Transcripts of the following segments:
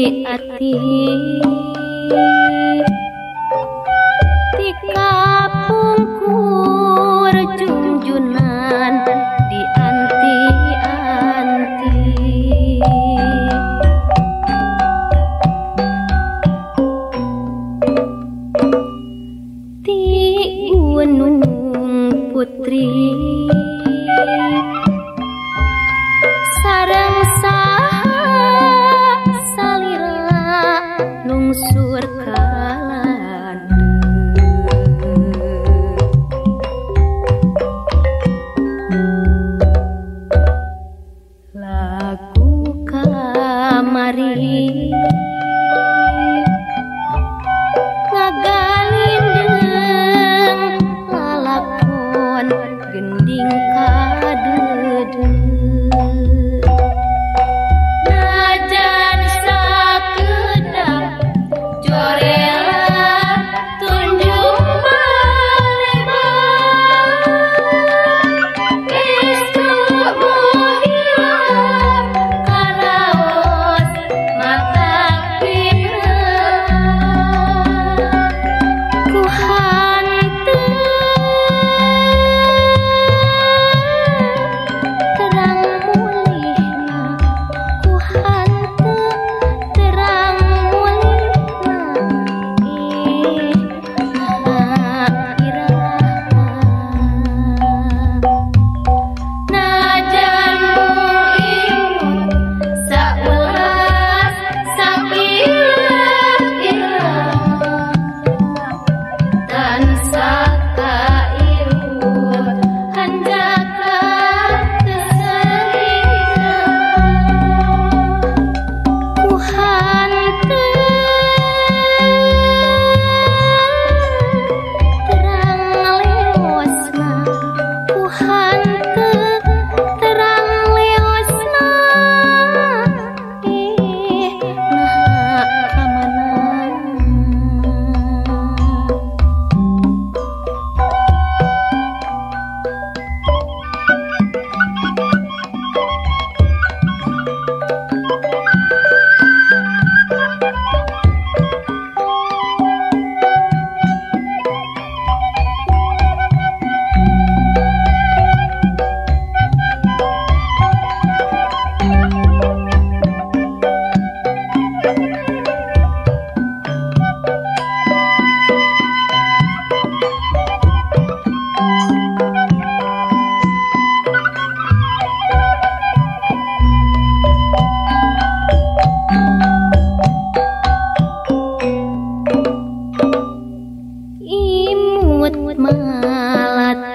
hati-hati tika pungkur junjunan dianti-anti ti gunung putri. sur lagu kamari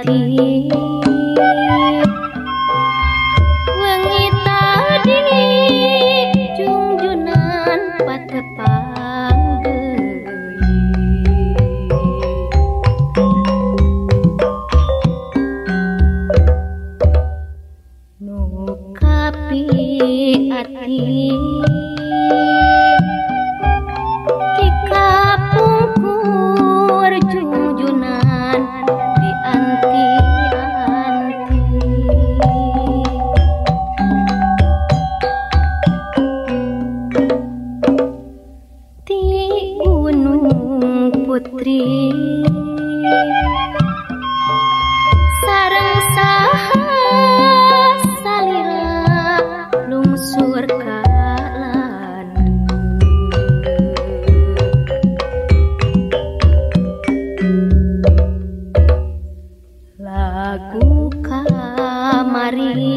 地 aku kamari.